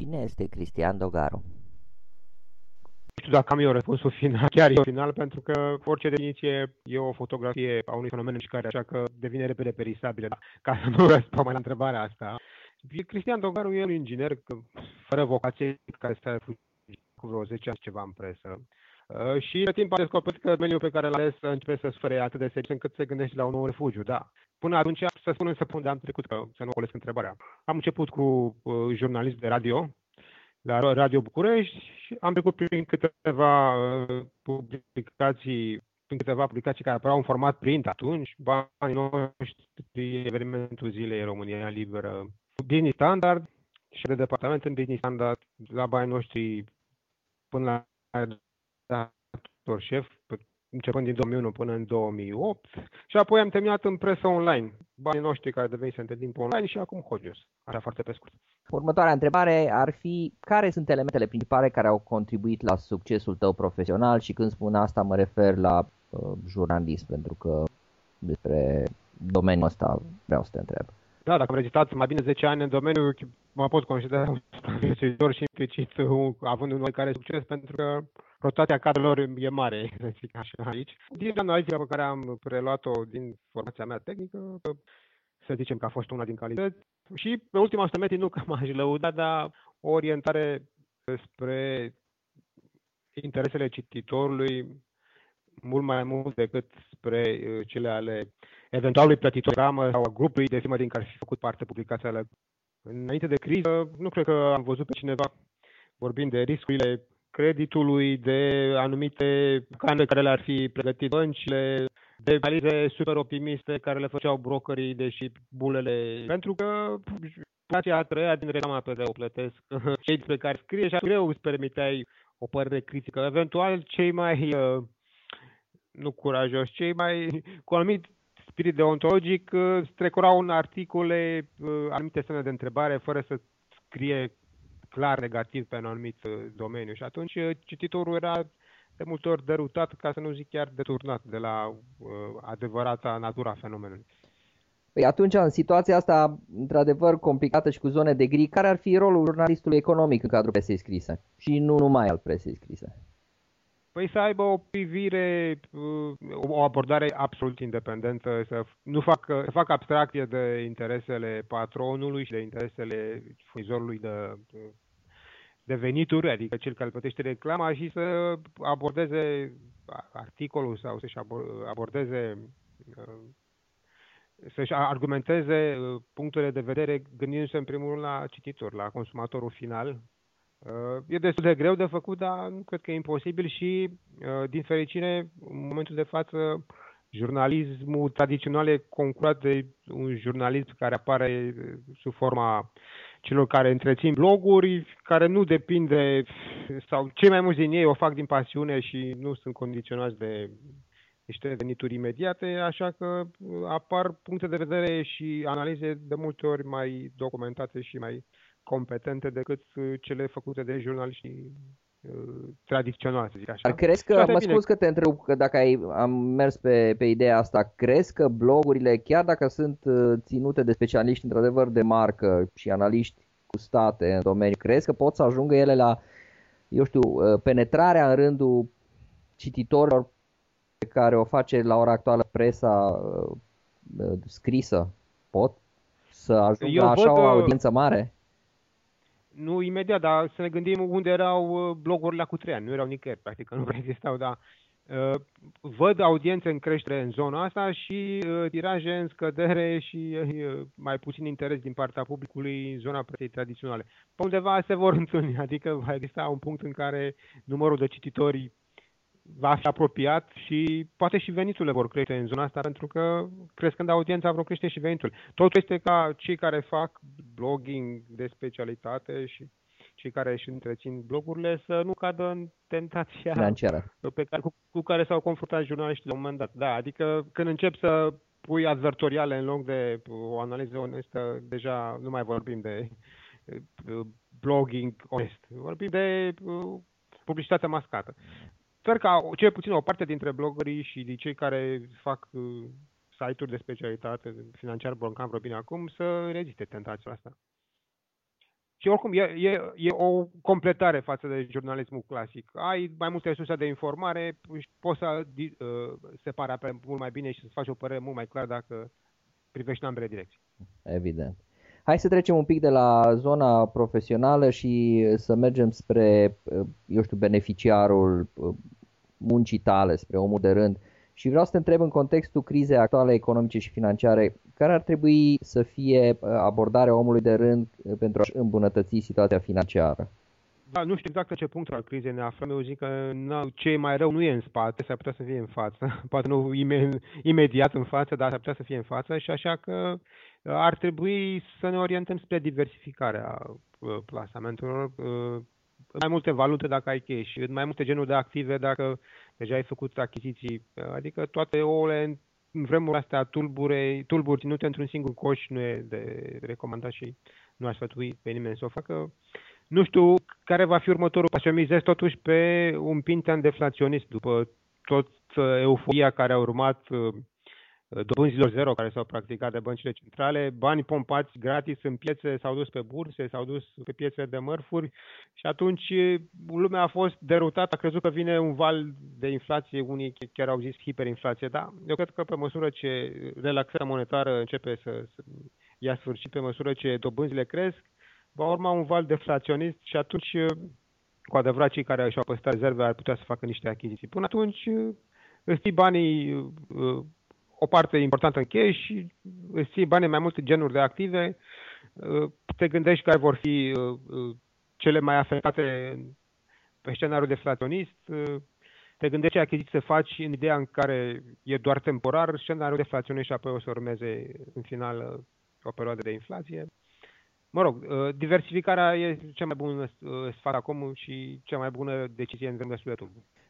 Cine este Cristian Dogaru? Nu știu dacă am eu răspunsul final, chiar eu final, pentru că orice definiție e o fotografie a unui fenomen în care așa că devine repede perisabilă. Ca să nu răspund mai la întrebarea asta, Cristian Dogaru e un inginer fără vocație care s-a cu vreo 10 ani ceva în presă. Uh, și în timp a descoperit că domeniul pe care l-a ales începe să sfere atât de serios încât se gândește la un nou refugiu, da. Până atunci, să spun însă unde am trecut, că să nu ocolesc întrebarea. Am început cu uh, jurnalism de radio, la Radio București și am trecut prin câteva uh, publicații prin câteva publicații care apăreau în format print atunci, banii noștri, evenimentul zilei România Liberă, Business Standard și de departament în Business Standard, la banii noștri până la redactor șef, începând din 2001 până în 2008 și apoi am terminat în presă online. Banii noștri care devenise între timp online și acum Hogius. Așa foarte pe scurt. Următoarea întrebare ar fi care sunt elementele principale care au contribuit la succesul tău profesional și când spun asta mă refer la uh, jurnalist pentru că despre domeniul ăsta vreau să te întreb. Da, dacă am rezistat mai bine 10 ani în domeniu, mă pot considera un supraviețuitor și implicit având un care succes pentru că rotația cadrelor e mare, să zic așa aici. Din analiza pe care am preluat-o din formația mea tehnică, să zicem că a fost una din calități. Și pe ultima 100 metri nu că m-aș lăuda, dar o orientare spre interesele cititorului mult mai mult decât spre uh, cele ale eventualului plătitor sau a grupului de firmă din care fi făcut parte publicația Înainte de criză, nu cred că am văzut pe cineva vorbind de riscurile creditului, de anumite canale care le-ar fi pregătit băncile, de analize super optimiste care le făceau brokerii, deși bulele. Pentru că situația a treia din reclama pe care o plătesc cei despre care scrie și greu îți permiteai o părere critică. Eventual, cei mai, uh, nu curajoși, cei mai cu anumit spirit deontologic strecurau în articole uh, anumite semne de întrebare fără să scrie clar negativ pe un anumit uh, domeniu și atunci uh, cititorul era de multe ori derutat, ca să nu zic chiar deturnat de la uh, adevărata natura fenomenului. Păi atunci, în situația asta, într-adevăr complicată și cu zone de gri, care ar fi rolul jurnalistului economic în cadrul presei scrise? Și nu numai al presei scrise. Păi să aibă o privire, o abordare absolut independentă, să nu facă, să facă abstracție de interesele patronului și de interesele furnizorului de, de venituri, adică cel care plătește reclama și să abordeze articolul sau să-și abordeze să-și argumenteze punctele de vedere gândindu-se în primul rând la cititor, la consumatorul final, E destul de greu de făcut, dar nu cred că e imposibil și, uh, din fericire, în momentul de față, jurnalismul tradițional e concurat de un jurnalism care apare sub forma celor care întrețin bloguri, care nu depinde, sau cei mai mulți din ei o fac din pasiune și nu sunt condiționați de niște venituri imediate, așa că apar puncte de vedere și analize de multe ori mai documentate și mai competente decât uh, cele făcute de jurnaliști uh, tradițional, să zic așa. Dar crezi că, mă spus că te întreb, că dacă ai, am mers pe, pe ideea asta, crezi că blogurile, chiar dacă sunt uh, ținute de specialiști într-adevăr de marcă și analiști cu state în domeniu, crezi că pot să ajungă ele la, eu știu, penetrarea în rândul cititorilor pe care o face la ora actuală presa scrisă? Pot să ajungă eu așa văd, o audiență mare? Nu imediat, dar să ne gândim unde erau uh, blogurile cu trei ani. Nu erau nicăieri, practic, că nu prea existau, dar uh, văd audiențe în creștere în zona asta și uh, tiraje în scădere și uh, mai puțin interes din partea publicului în zona presei tradiționale. Pe undeva se vor întâlni, adică va exista un punct în care numărul de cititori va fi apropiat și poate și veniturile vor crește în zona asta, pentru că crescând audiența vor crește și venitul. Totul este ca cei care fac blogging de specialitate și cei care își întrețin blogurile să nu cadă în tentația financiară pe care, cu, cu care s-au confruntat jurnaliștii la un moment dat. Da, adică când încep să pui advertoriale în loc de o analiză onestă, deja nu mai vorbim de uh, blogging onest. Vorbim de uh, publicitatea mascată. Sper ca cel puțin o parte dintre blogării și de cei care fac uh, site-uri de specialitate financiar, bancan, vorbim acum, să reziste tentația asta. și oricum e, e, e o completare față de jurnalismul clasic. Ai mai multe resurse de informare, poți să uh, separa pe mult mai bine și să faci o părere mult mai clară dacă privești în ambele direcții. Evident. Hai să trecem un pic de la zona profesională și să mergem spre, uh, eu știu, beneficiarul uh, muncii tale, spre omul de rând. Și vreau să te întreb în contextul crizei actuale economice și financiare, care ar trebui să fie uh, abordarea omului de rând uh, pentru a îmbunătăți situația financiară? Da, nu știu exact la ce punct al crizei ne aflăm. Eu zic că ce e mai rău nu e în spate, s-ar putea să fie în față. Poate nu imediat în față, dar s-ar putea să fie în față și așa că uh, ar trebui să ne orientăm spre diversificarea plasamentelor mai multe valute dacă ai cash, în mai multe genuri de active dacă deja ai făcut achiziții, adică toate ouăle în vremurile astea tulbure, tulburi ținute într-un singur coș nu e de recomandat și nu aș sfătui pe nimeni să o facă. Nu știu care va fi următorul pas. Eu mizez totuși pe un pintean deflaționist după tot euforia care a urmat dobânzilor zero care s-au practicat de băncile centrale, bani pompați gratis în piețe, s-au dus pe burse, s-au dus pe piețe de mărfuri și atunci lumea a fost derutată, a crezut că vine un val de inflație, unii chiar au zis hiperinflație, da, eu cred că pe măsură ce relaxarea monetară începe să, să ia sfârșit, pe măsură ce dobânzile cresc, va urma un val deflaționist și atunci cu adevărat cei care și-au păstrat rezerve ar putea să facă niște achiziții. Până atunci îți banii o parte importantă în cash și îți ții bani în mai multe genuri de active, uh, te gândești care vor fi uh, uh, cele mai afectate pe scenariul deflaționist, te gândești ce achiziții să faci în ideea în care e doar temporar scenariul deflaționist și apoi o să urmeze în final o perioadă de inflație. Mă rog, diversificarea e cea mai bună sfat acum și cea mai bună decizie în vremea de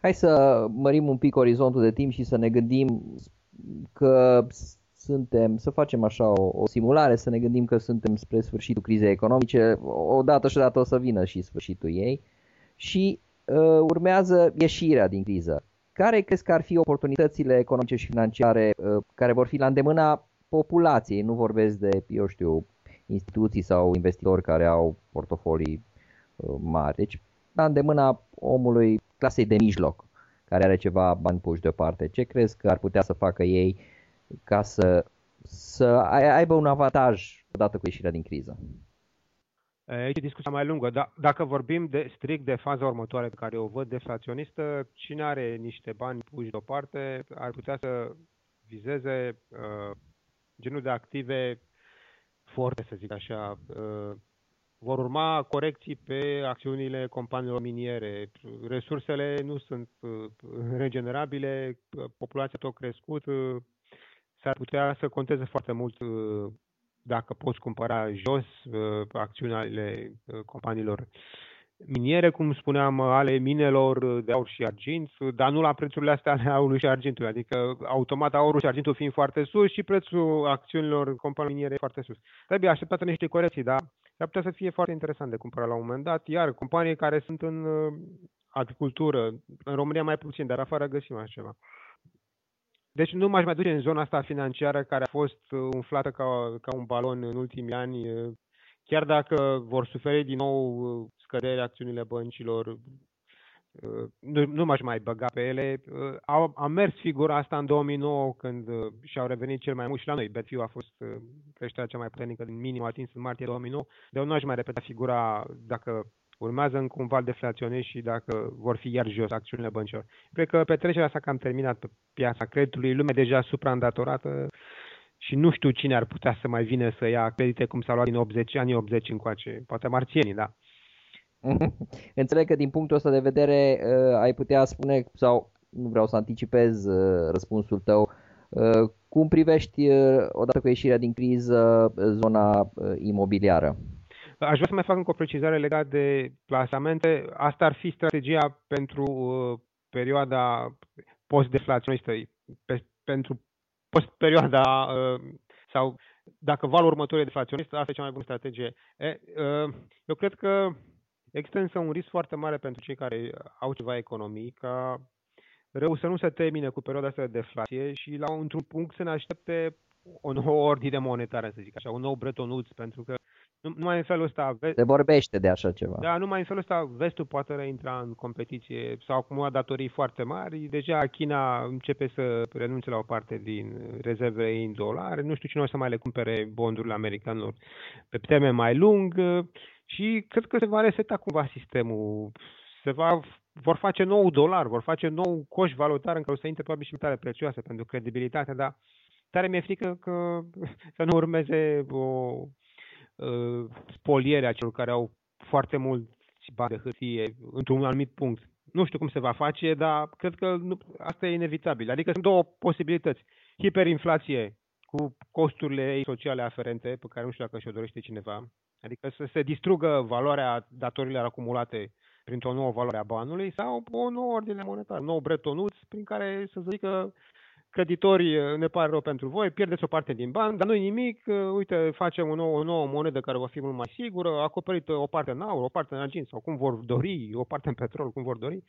Hai să mărim un pic orizontul de timp și să ne gândim că suntem, să facem așa o, o simulare, să ne gândim că suntem spre sfârșitul crizei economice, odată și odată o să vină și sfârșitul ei și uh, urmează ieșirea din criză. Care crezi că ar fi oportunitățile economice și financiare uh, care vor fi la îndemâna populației? Nu vorbesc de, eu știu, instituții sau investitori care au portofolii uh, mari. Deci, la îndemâna omului clasei de mijloc care are ceva bani puși deoparte. Ce crezi că ar putea să facă ei ca să, să aibă un avantaj odată cu ieșirea din criză? Aici e discuția mai lungă. Da, dacă vorbim de, strict de faza următoare pe care o văd deflaționistă, cine are niște bani puși deoparte ar putea să vizeze uh, genul de active forte, să zic așa, uh, vor urma corecții pe acțiunile companiilor miniere. Resursele nu sunt uh, regenerabile, populația tot crescut, uh, s-ar putea să conteze foarte mult uh, dacă poți cumpăra jos acțiunile companiilor miniere, cum spuneam, ale minelor de aur și argint, dar nu la prețurile astea ale aurului și argintului, adică automat aurul și argintul fiind foarte sus și prețul acțiunilor companiilor miniere foarte sus. Trebuie așteptate niște corecții, dar ar putea să fie foarte interesant de cumpărat la un moment dat, iar companii care sunt în uh, agricultură, în România mai puțin, dar afară găsim așa ceva. Deci nu m-aș mai duce în zona asta financiară care a fost uh, umflată ca, ca un balon în ultimii ani, uh, chiar dacă vor suferi din nou scăderi acțiunile băncilor, nu, nu m-aș mai băga pe ele. Au, a mers figura asta în 2009 când și-au revenit cel mai mult și la noi. Betfiu a fost creșterea cea mai puternică din minim atins în martie 2009. De nu aș mai repeta figura dacă urmează încă un val deflaționist și dacă vor fi iar jos acțiunile băncilor. Cred că petrecerea s-a cam terminat pe piața creditului, lumea deja supraîndatorată și nu știu cine ar putea să mai vină să ia credite cum s-a luat din 80 anii 80 încoace. Poate marțienii, da. Înțeleg că din punctul ăsta de vedere uh, ai putea spune, sau nu vreau să anticipez uh, răspunsul tău, uh, cum privești odată cu ieșirea din criză zona imobiliară? Aș vrea să mai fac încă o precizare legată de plasamente. Asta ar fi strategia pentru perioada post-deflaționistă, pe, pentru post-perioada sau dacă valul următor e deflaționist, asta e cea mai bună strategie. E, eu cred că Există însă un risc foarte mare pentru cei care au ceva economii ca rău să nu se termine cu perioada asta de deflație și la într-un punct să ne aștepte o nouă ordine monetară, să zic așa, un nou Bretton Woods, pentru că numai în felul ăsta... Se vorbește de așa ceva. Da, numai în felul ăsta vestul poate reintra în competiție. S-au acumulat datorii foarte mari. Deja China începe să renunțe la o parte din rezervele ei în dolari. Nu știu cine o să mai le cumpere bondurile americanilor pe termen mai lung. Și cred că se va reseta cumva sistemul. Se va vor face nou dolar, vor face nou coș valutar în care o să intre probabil și metale prețioase pentru credibilitatea, dar tare mi-e frică că să nu urmeze o uh, spoliere a celor care au foarte mulți bani de hârtie într-un anumit punct. Nu știu cum se va face, dar cred că nu, asta e inevitabil. Adică sunt două posibilități. Hiperinflație cu costurile ei sociale aferente, pe care nu știu dacă și-o dorește cineva. Adică să se distrugă valoarea datorilor acumulate printr-o nouă valoare a banului sau o nouă ordine monetară, un nou bretonuț prin care să zică creditorii, uh, ne pare rău pentru voi, pierdeți o parte din bani, dar nu nimic, uh, uite, facem o nouă, o nouă monedă care va fi mult mai sigură, acoperită o parte în aur, o parte în argint sau cum vor dori, o parte în petrol, cum vor dori.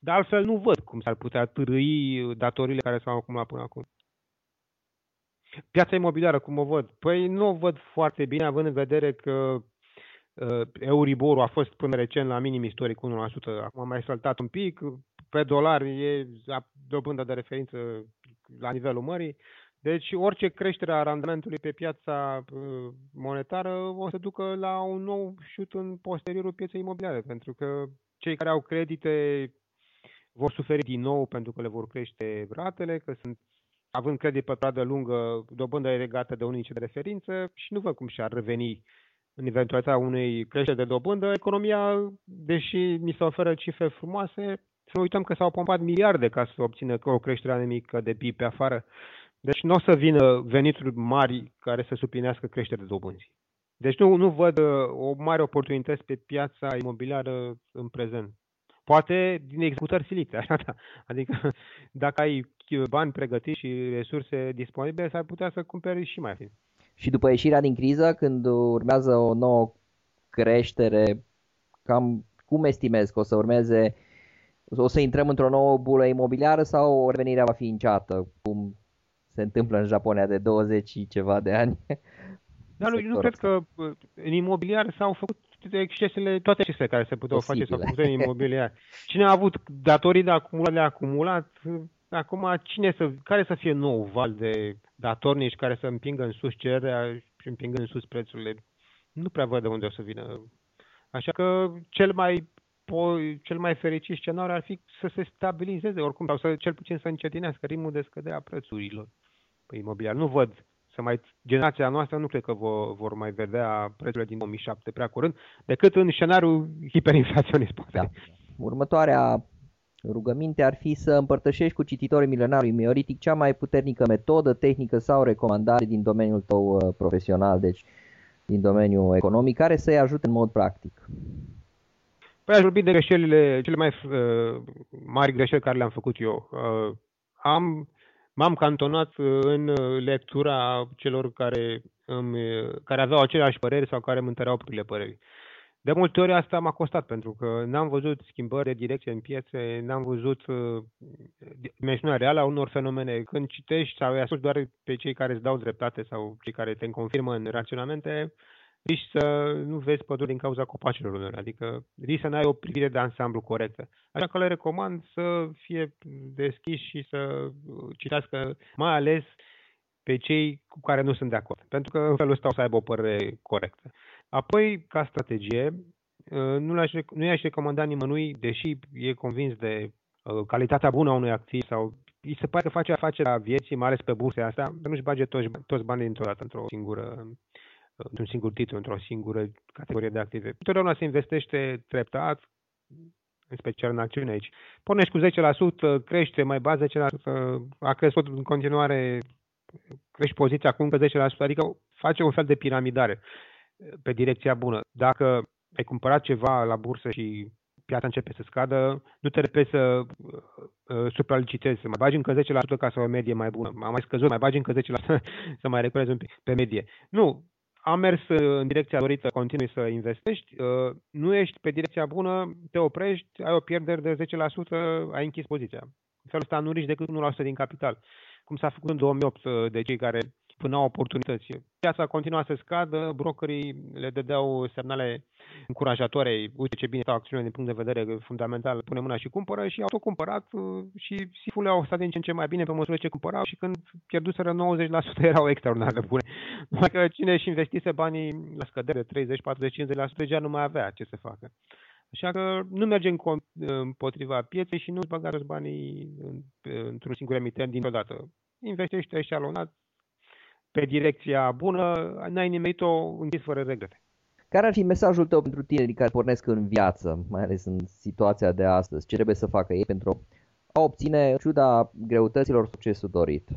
Dar altfel nu văd cum s-ar putea târâi datorile care s-au acumulat până acum. Piața imobiliară, cum o văd? Păi nu o văd foarte bine, având în vedere că uh, Euriborul a fost până recent la minim istoric 1%, acum a mai saltat un pic, pe dolar e dobândă de referință la nivelul mării. Deci orice creștere a randamentului pe piața uh, monetară o să ducă la un nou șut în posteriorul pieței imobiliare, pentru că cei care au credite vor suferi din nou pentru că le vor crește ratele, că sunt având credit pe perioadă lungă, dobândă legată de unice de referință și nu văd cum și-ar reveni în eventualitatea unei creșteri de dobândă. Economia, deși mi se oferă cifre frumoase, să nu uităm că s-au pompat miliarde ca să obțină o creștere anemică de PIB pe afară. Deci nu o să vină venituri mari care să suplinească creșterea de dobânzi. Deci nu, nu văd uh, o mare oportunitate pe piața imobiliară în prezent. Poate din executări silite, așa da. Adică dacă ai bani pregătiți și resurse disponibile, s-ar putea să cumperi și mai fin. Și după ieșirea din criză, când urmează o nouă creștere, cam cum estimezi că o să urmeze o să intrăm într-o nouă bulă imobiliară sau o revenire va fi înceată, cum se întâmplă în Japonia de 20 și ceva de ani? Dar nu, nu cred că în imobiliar s-au făcut excesele, toate excesele care se puteau Posibile. face s-au făcut în imobiliar. Cine a avut datorii de acumulat, de acumulat, acum cine să, care să fie nou val de datornici care să împingă în sus cererea și împingă în sus prețurile? Nu prea văd de unde o să vină. Așa că cel mai po- cel mai fericit scenariu ar fi să se stabilizeze oricum, sau să cel puțin să încetinească ritmul de scădere a prețurilor pe imobiliar. Nu văd să mai, generația noastră nu cred că vor, vor mai vedea prețurile din 2007 prea curând, decât în scenariul hiperinflaționist. Da. Următoarea rugăminte ar fi să împărtășești cu cititorii milenarului mioritic cea mai puternică metodă, tehnică sau recomandare din domeniul tău uh, profesional, deci din domeniul economic, care să-i ajute în mod practic. Păi aș vorbi de greșelile, cele mai uh, mari greșeli care le-am făcut eu. Uh, am, m-am cantonat uh, în lectura celor care, îmi, care aveau aceleași păreri sau care îmi întăreau propriile păreri. De multe ori asta m-a costat, pentru că n-am văzut schimbări de direcție în piețe, n-am văzut uh, dimensiunea reală a unor fenomene. Când citești sau îi asculti doar pe cei care îți dau dreptate sau cei care te confirmă în raționamente, riști să nu vezi păduri din cauza copacilor unor, adică riști să n-ai o privire de ansamblu corectă. Așa că le recomand să fie deschiși și să citească mai ales pe cei cu care nu sunt de acord, pentru că în felul ăsta o să aibă o părere corectă. Apoi, ca strategie, nu, l-aș, nu i-aș recomanda nimănui, deși e convins de uh, calitatea bună a unui activ sau îi se pare că face afacerea vieții, mai ales pe burse astea, să nu-și bage toți, toți banii dintr-o dată într-o singură într-un singur titlu, într-o singură categorie de active. Întotdeauna se investește treptat, în special în acțiune aici. Pornești cu 10%, crește mai bază 10%, a crescut în continuare, crești poziția cu încă 10%, adică face un fel de piramidare pe direcția bună. Dacă ai cumpărat ceva la bursă și piața începe să scadă, nu te repezi să uh, uh supralicitezi, să mai bagi încă 10% ca să o medie mai bună. Am mai scăzut, mai bagi încă 10% să mai recuperezi un pic pe medie. Nu, am mers în direcția dorită, continui să investești, uh, nu ești pe direcția bună, te oprești, ai o pierdere de 10%, ai închis poziția. În felul ăsta nu riști decât 1% din capital. Cum s-a făcut în 2008 uh, de cei care spuneau oportunități. Piața continua să scadă, brokerii le dădeau semnale încurajatoare, uite ce bine stau acțiunile din punct de vedere fundamental, pune mâna și cumpără și au tot cumpărat uh, și sifurile au stat din ce în ce mai bine pe măsură ce cumpărau și când pierduseră 90% erau extraordinar de bune. Numai că cine își investise banii la scădere 30, 40, 50% deja nu mai avea ce să facă. Așa că nu mergem împotriva pieței și nu îți băgați banii într-un singur emitent dintr-o dată. Investește eșalonat pe direcția bună, n-ai nimerit-o închis fără regrete. Care ar fi mesajul tău pentru tinerii care pornesc în viață, mai ales în situația de astăzi? Ce trebuie să facă ei pentru a obține, în ciuda greutăților, succesul dorit?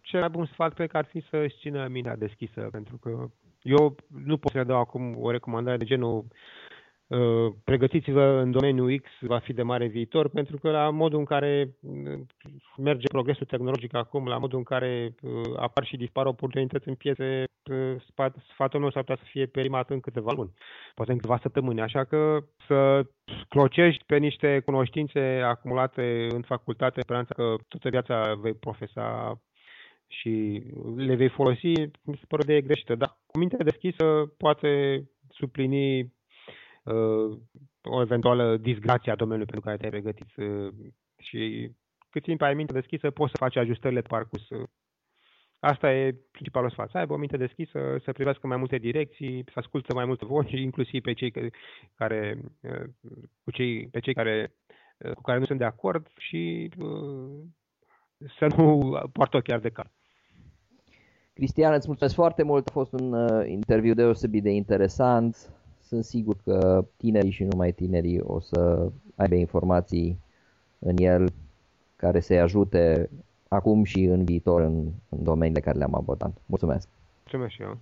Cel mai bun sfat cred că ar fi să își țină mintea deschisă, pentru că eu nu pot să dau acum o recomandare de genul Uh, pregătiți-vă în domeniul X, va fi de mare viitor, pentru că la modul în care uh, merge progresul tehnologic acum, la modul în care uh, apar și dispar oportunități în piețe, sfatul meu s-ar putea să fie perimat în câteva luni, poate în câteva săptămâni. Așa că să clocești pe niște cunoștințe acumulate în facultate, speranța că toată viața vei profesa și le vei folosi, mi se pare de greșită. Dar cu minte deschisă poate suplini uh, o eventuală disgrație a domeniului pentru care te-ai pregătit uh, și cât timp ai minte deschisă poți să faci ajustările pe parcurs. Asta e principalul sfat. Să aibă o minte deschisă, să privească mai multe direcții, să ascultă mai multe voci, inclusiv pe cei care, uh, cu cei, pe cei care, uh, cu care nu sunt de acord și să nu poartă chiar de cap. Cristian, îți mulțumesc foarte mult, a fost un uh, interviu deosebit de interesant sunt sigur că tinerii și numai tinerii o să aibă informații în el care să-i ajute acum și în viitor în, în domeniile care le-am abordat. Mulțumesc! Mulțumesc și eu!